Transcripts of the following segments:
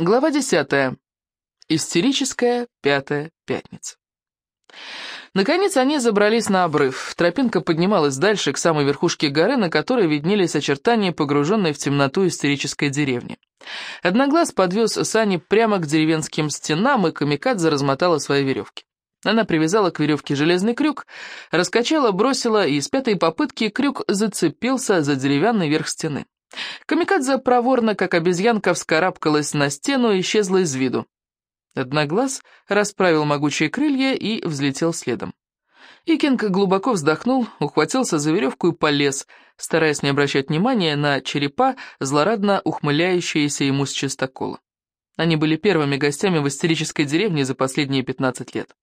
Глава 10. Истерическая пятая пятница. Наконец они забрались на обрыв. Тропинка поднималась дальше, к самой верхушке горы, на которой виднелись очертания, погруженной в темноту истерической деревни. Одноглаз подвез сани прямо к деревенским стенам, и Камикадзе размотала свои веревки. Она привязала к веревке железный крюк, раскачала, бросила, и с пятой попытки крюк зацепился за деревянный верх стены. Камикадзе проворно, как обезьянка, вскарабкалась на стену и исчезла из виду. Одноглаз расправил могучие крылья и взлетел следом. Икинг глубоко вздохнул, ухватился за веревку и полез, стараясь не обращать внимания на черепа, злорадно ухмыляющиеся ему с чистокола. Они были первыми гостями в истерической деревне за последние 15 лет.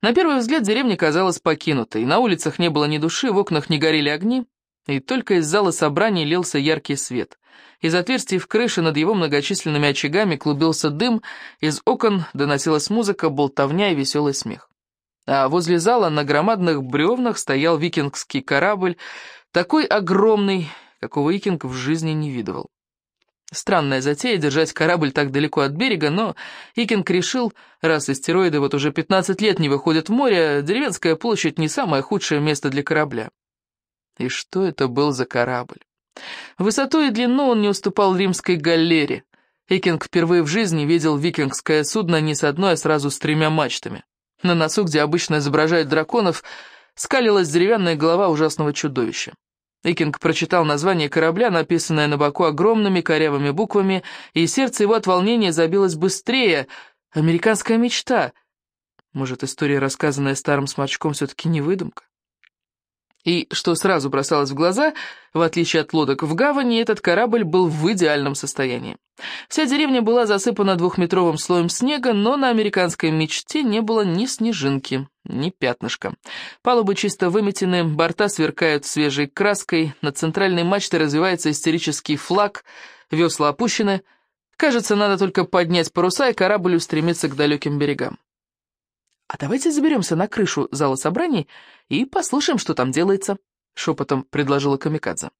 На первый взгляд деревня казалась покинутой, на улицах не было ни души, в окнах не горели огни, и только из зала собраний лился яркий свет. Из отверстий в крыше над его многочисленными очагами клубился дым, из окон доносилась музыка, болтовня и веселый смех. А возле зала на громадных бревнах стоял викингский корабль, такой огромный, какого викинг в жизни не видывал. Странная затея держать корабль так далеко от берега, но Икинг решил, раз астероиды вот уже 15 лет не выходят в море, деревенская площадь не самое худшее место для корабля. И что это был за корабль? Высоту и длину он не уступал римской галере. Икинг впервые в жизни видел викингское судно не с одной, а сразу с тремя мачтами. На носу, где обычно изображают драконов, скалилась деревянная голова ужасного чудовища. Икинг прочитал название корабля, написанное на боку огромными корявыми буквами, и сердце его от волнения забилось быстрее. Американская мечта. Может, история, рассказанная старым сморчком, все-таки не выдумка? И, что сразу бросалось в глаза, в отличие от лодок в гавани, этот корабль был в идеальном состоянии. Вся деревня была засыпана двухметровым слоем снега, но на американской мечте не было ни снежинки, ни пятнышка. Палубы чисто выметены, борта сверкают свежей краской, над центральной мачтой развивается истерический флаг, весла опущены. Кажется, надо только поднять паруса, и корабль устремится к далеким берегам. «А давайте заберемся на крышу зала собраний и послушаем, что там делается», — шепотом предложила Камикадзе.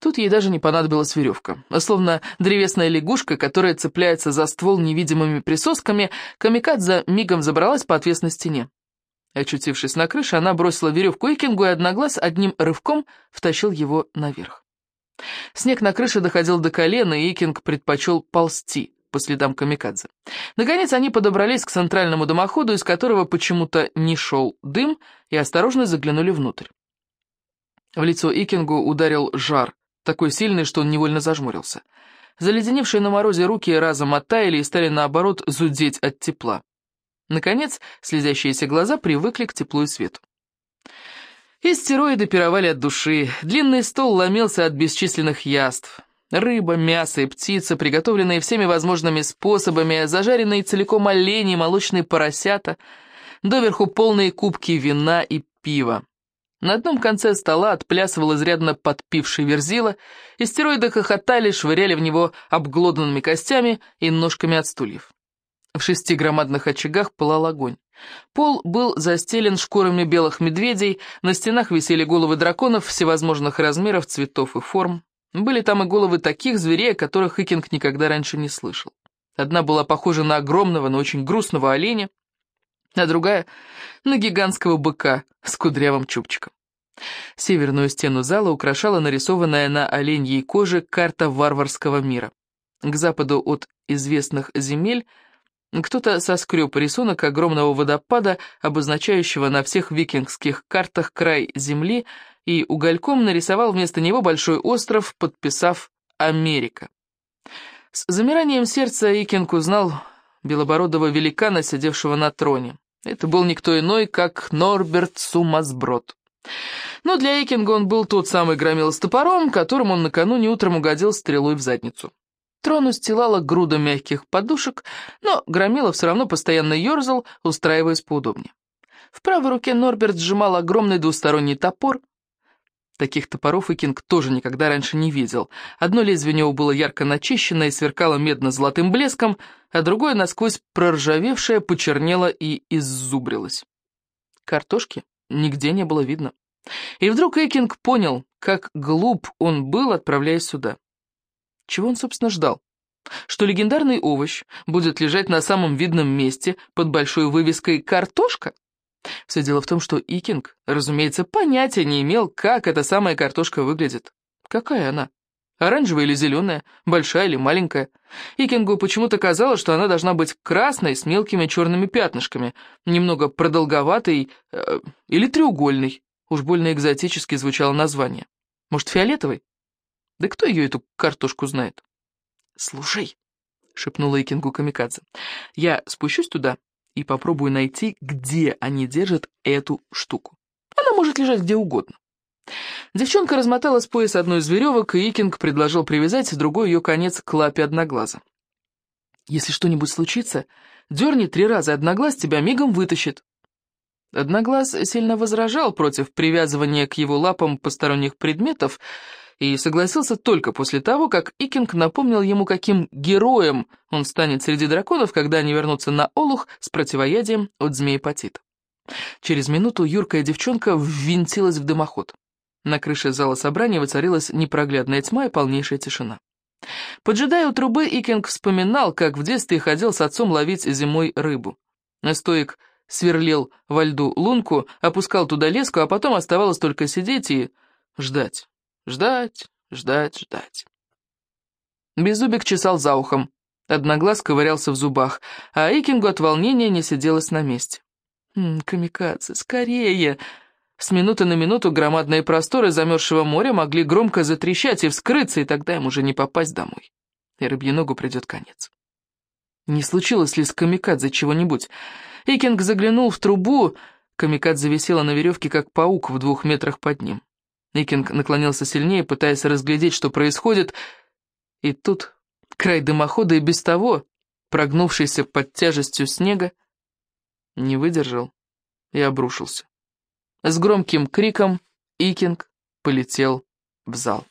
Тут ей даже не понадобилась веревка. Словно древесная лягушка, которая цепляется за ствол невидимыми присосками, Камикадзе мигом забралась по отвесной стене. Очутившись на крыше, она бросила веревку Икингу и одноглаз одним рывком втащил его наверх. Снег на крыше доходил до колена, и Икинг предпочел ползти по следам камикадзе. Наконец они подобрались к центральному дымоходу, из которого почему-то не шел дым, и осторожно заглянули внутрь. В лицо Икингу ударил жар, такой сильный, что он невольно зажмурился. Заледеневшие на морозе руки разом оттаяли и стали, наоборот, зудеть от тепла. Наконец, слезящиеся глаза привыкли к теплу и свету. И стероиды пировали от души, длинный стол ломился от бесчисленных яств. Рыба, мясо и птица, приготовленные всеми возможными способами, зажаренные целиком олени, молочные поросята, доверху полные кубки вина и пива. На одном конце стола отплясывал изрядно подпивший верзила, и стероиды хохотали, швыряли в него обглоданными костями и ножками от стульев. В шести громадных очагах пылал огонь. Пол был застелен шкурами белых медведей, на стенах висели головы драконов всевозможных размеров, цветов и форм. Были там и головы таких зверей, о которых Икинг никогда раньше не слышал. Одна была похожа на огромного, но очень грустного оленя, а другая — на гигантского быка с кудрявым чубчиком. Северную стену зала украшала нарисованная на оленьей коже карта варварского мира. К западу от известных земель кто-то соскреб рисунок огромного водопада, обозначающего на всех викингских картах край земли, и угольком нарисовал вместо него большой остров, подписав «Америка». С замиранием сердца Икинг узнал белобородого великана, сидевшего на троне. Это был никто иной, как Норберт Сумасброд. Но для Икинга он был тот самый громил с топором, которым он накануне утром угодил стрелой в задницу. Трон устилала груда мягких подушек, но Громила все равно постоянно ерзал, устраиваясь поудобнее. В правой руке Норберт сжимал огромный двусторонний топор, Таких топоров Икинг тоже никогда раньше не видел. Одно лезвие у него было ярко начищено и сверкало медно-золотым блеском, а другое, насквозь проржавевшее, почернело и иззубрилось. Картошки нигде не было видно. И вдруг Экинг понял, как глуп он был, отправляясь сюда. Чего он, собственно, ждал? Что легендарный овощ будет лежать на самом видном месте под большой вывеской «Картошка»? Все дело в том, что Икинг, разумеется, понятия не имел, как эта самая картошка выглядит. Какая она? Оранжевая или зеленая, большая или маленькая. Икингу почему-то казалось, что она должна быть красной с мелкими черными пятнышками, немного продолговатой э, или треугольной. Уж больно экзотически звучало название. Может, фиолетовый? Да кто ее, эту картошку, знает? «Слушай», — шепнула Икингу Камикадзе, — «я спущусь туда и попробую найти, где они держат эту штуку. Она может лежать где угодно». Девчонка размотала с пояса одну из веревок, и Икинг предложил привязать другой ее конец к лапе одноглаза. «Если что-нибудь случится, дерни три раза, одноглаз тебя мигом вытащит». Одноглаз сильно возражал против привязывания к его лапам посторонних предметов и согласился только после того, как Икинг напомнил ему, каким героем он станет среди драконов, когда они вернутся на Олух с противоядием от змеепатита. Через минуту юркая девчонка ввинтилась в дымоход. На крыше зала собрания воцарилась непроглядная тьма и полнейшая тишина. Поджидая у трубы, Икинг вспоминал, как в детстве ходил с отцом ловить зимой рыбу. Стоик сверлил во льду лунку, опускал туда леску, а потом оставалось только сидеть и ждать, ждать, ждать, ждать. Беззубик чесал за ухом, одноглаз ковырялся в зубах, а Икингу от волнения не сиделось на месте. «М -м, «Камикадзе, скорее!» С минуты на минуту громадные просторы замерзшего моря могли громко затрещать и вскрыться, и тогда им уже не попасть домой. И рыбьеногу придет конец. Не случилось ли с Камикадзе чего-нибудь? Икинг заглянул в трубу, Камикадзе висела на веревке, как паук в двух метрах под ним. Икинг наклонился сильнее, пытаясь разглядеть, что происходит, и тут край дымохода и без того, прогнувшийся под тяжестью снега, не выдержал и обрушился. С громким криком Икинг полетел в зал.